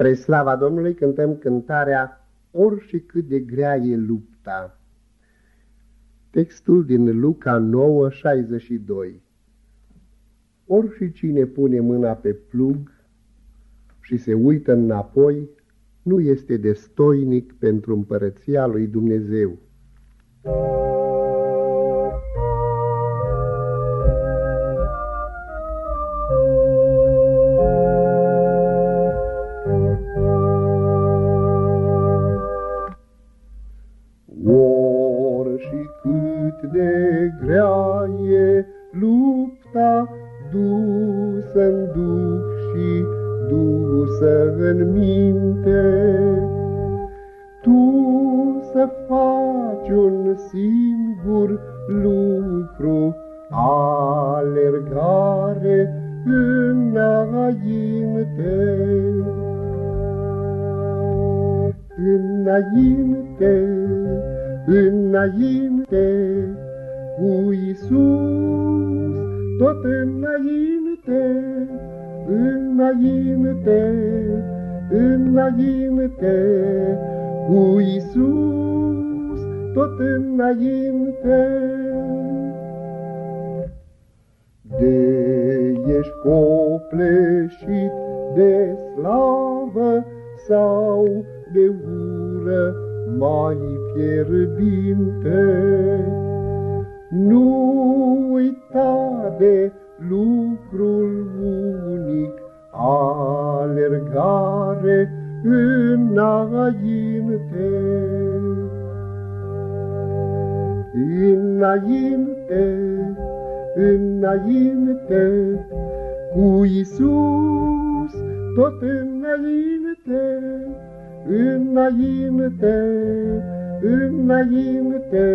Spre slava Domnului cântăm cântarea Ori și cât de grea e lupta. Textul din Luca 9, 62 Ori și cine pune mâna pe plug și se uită înapoi, nu este destoinic pentru împărăția lui Dumnezeu. De grea e lupta dusă-n duh și dusă în minte. Tu să faci un singur lucru, alergare înainte. Înainte, înainte, cu Iisus, tot înainte, înainte, înainte, cu Iisus, tot înainte. De ești copleșit de slavă sau de ură mai fierbinte, nu uita de lucrul unic, alergare înainte. Înainte, înainte, cu Iisus, tot înainte, înainte, înainte,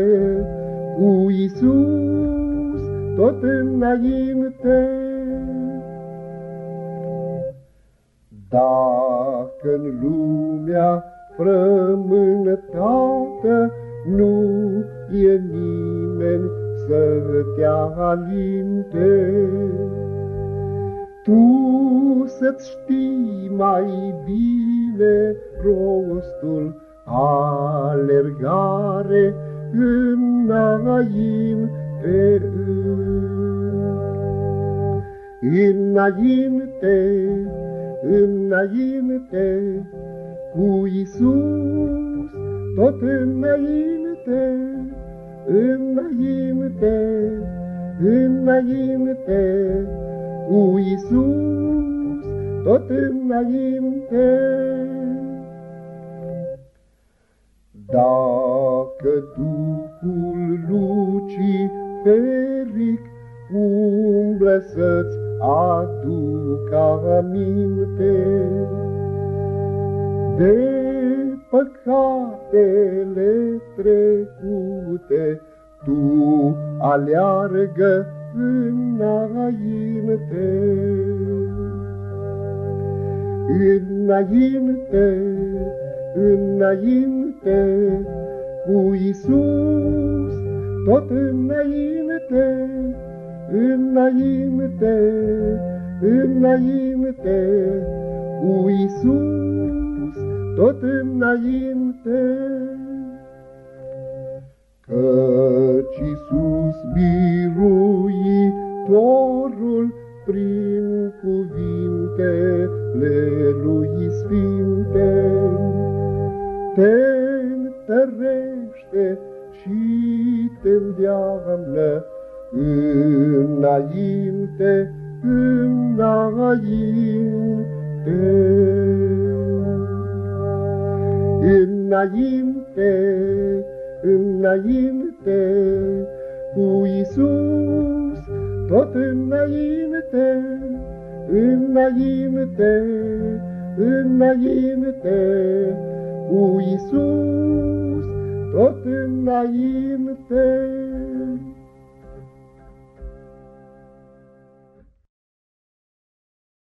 cu Iisus tot înainte. Dacă în lumea frământată nu e nimeni să te alinte, tu să-ți știi mai bine rostul alergare înainte. Înainte, înainte, cu Iisus, tot înainte, înainte, înainte, cu Iisus, tot înainte. Dacă Duhul luciferic umblă să-ți aducă aminte de păcatele trecute, tu aleargă înainte. Înainte, înainte, cu Iisus, tot înainte, înainte, înainte, cu Iisus, tot înainte. Căci Iisus biruitorul prin cuvintele lui sfinte, te întărește și te îndeamnă înainte, înainte. Înainte, înainte, cu Iisus, tot înainte, înainte, înainte, cu Isus tot înainte.